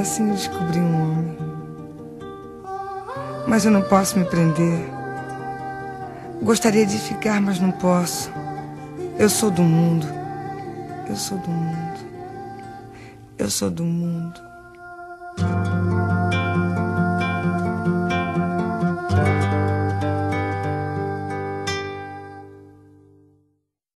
Assim descobri um homem. Mas eu não posso me prender. Gostaria de ficar, mas não posso. Eu sou do mundo. Eu sou do mundo. Eu sou do mundo.